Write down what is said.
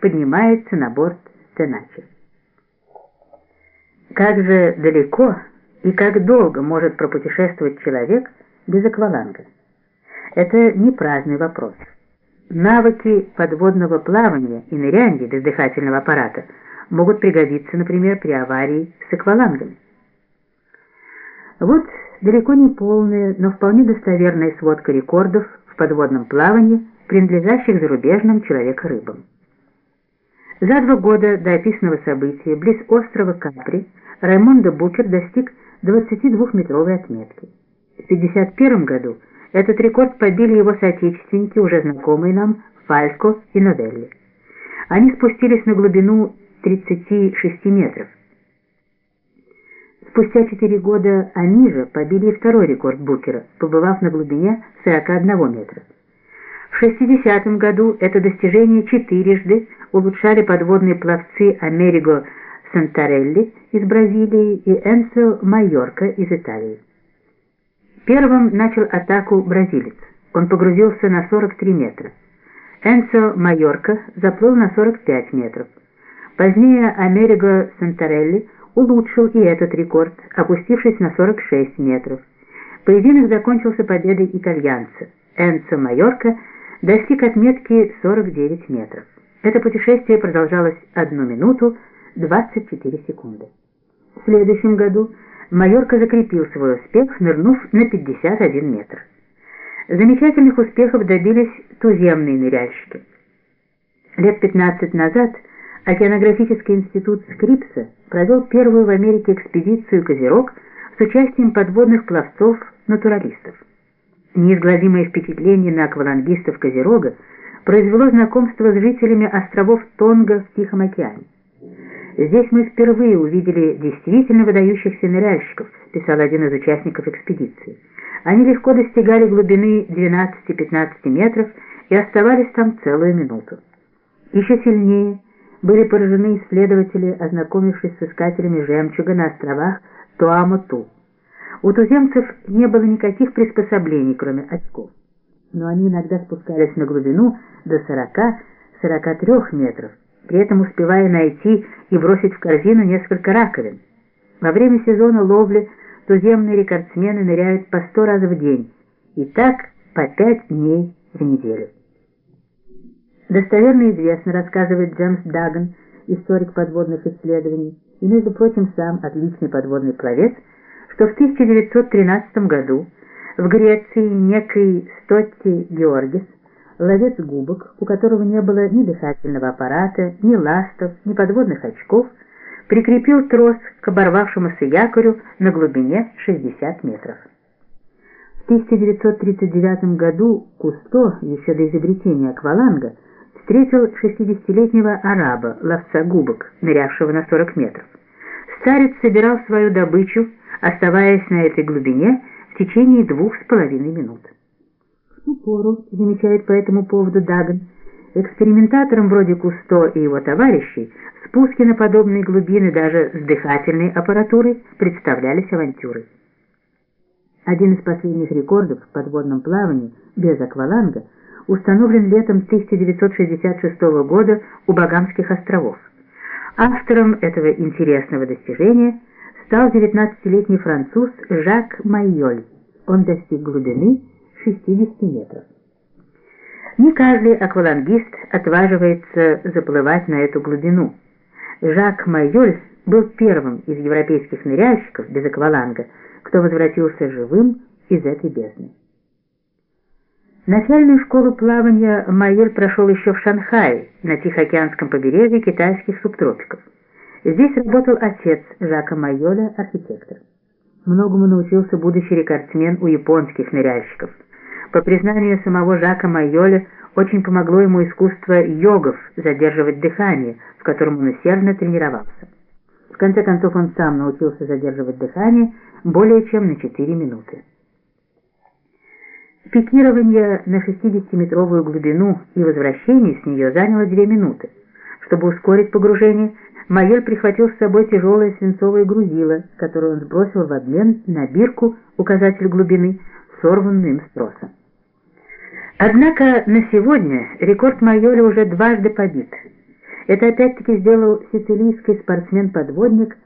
поднимается на борт Теначи. Как же далеко и как долго может пропутешествовать человек без акваланга? Это не праздный вопрос. Навыки подводного плавания и ныряния без дыхательного аппарата могут пригодиться, например, при аварии с аквалангами. Вот далеко не полная, но вполне достоверная сводка рекордов в подводном плавании, принадлежащих зарубежным человека-рыбам. За два года до описанного события близ острова Капри Раймондо Букер достиг 22-метровой отметки. В 1951 году этот рекорд побили его соотечественники, уже знакомые нам, Фалько и Новелли. Они спустились на глубину 36 метров. Спустя 4 года они же побили второй рекорд Букера, побывав на глубине 41 метра. В 60 году это достижение четырежды улучшали подводные пловцы Америго Сантарелли из Бразилии и Энцо Майорка из Италии. Первым начал атаку бразилец. Он погрузился на 43 метра. Энцо Майорка заплыл на 45 метров. Позднее Америго Сантарелли улучшил и этот рекорд, опустившись на 46 метров. Поединок закончился победой итальянца. Энцо Майорка достиг отметки 49 метров. Это путешествие продолжалось одну минуту 24 секунды. В следующем году Майорка закрепил свой успех, нырнув на 51 метр. Замечательных успехов добились туземные ныряльщики. Лет 15 назад Океанографический институт Скрипса провел первую в Америке экспедицию «Козерог» с участием подводных пловцов-натуралистов. Неизгладимое впечатление на аквалангистов Козерога произвело знакомство с жителями островов Тонга в Тихом океане. «Здесь мы впервые увидели действительно выдающихся ныряльщиков», писал один из участников экспедиции. Они легко достигали глубины 12-15 метров и оставались там целую минуту. Еще сильнее были поражены исследователи, ознакомившись с искателями жемчуга на островах Туамоту. У туземцев не было никаких приспособлений, кроме очков. Но они иногда спускались на глубину до 40-43 метров, при этом успевая найти и бросить в корзину несколько раковин. Во время сезона ловли туземные рекордсмены ныряют по сто раз в день, и так по пять дней в неделю. Достоверно известно, рассказывает Джеймс Даган, историк подводных исследований, и, между прочим, сам отличный подводный пловец, что в 1913 году в Греции некий Стотти Георгис ловец губок, у которого не было ни дыхательного аппарата, ни ластов, ни подводных очков, прикрепил трос к оборвавшемуся якорю на глубине 60 метров. В 1939 году Кусто, еще до изобретения акваланга, встретил 60-летнего араба, ловца губок, нырявшего на 40 метров. Старец собирал свою добычу, оставаясь на этой глубине в течение двух с половиной минут ту пору, замечает по этому поводу Даган, экспериментаторам вроде Кусто и его товарищей спуски на подобные глубины даже с дыхательной аппаратурой представлялись авантюрой. Один из последних рекордов в подводном плавании без акваланга установлен летом 1966 года у Багамских островов. Автором этого интересного достижения стал 19-летний француз Жак Майоль. Он достиг глубины 60 метров. Не каждый аквалангист отваживается заплывать на эту глубину. Жак Майоль был первым из европейских ныряльщиков без акваланга, кто возвратился живым из этой бездны. Начальную школу плавания Майоль прошел еще в Шанхае, на Тихоокеанском побережье китайских субтропиков. Здесь работал отец Жака Майоля, архитектор. Многому научился будущий рекордсмен у японских ныряльщиков – по признанию самого Жака Майоля, очень помогло ему искусство йогов задерживать дыхание, в котором он усердно тренировался. В конце концов он сам научился задерживать дыхание более чем на 4 минуты. Пикирование на 60-метровую глубину и возвращение с нее заняло 2 минуты. Чтобы ускорить погружение, Майор прихватил с собой тяжелое свинцовое грузило, которое он сбросил в обмен на бирку, указатель глубины, сорванную им с. Однако на сегодня рекорд Майоля уже дважды побит. Это опять-таки сделал сицилийский спортсмен-подводник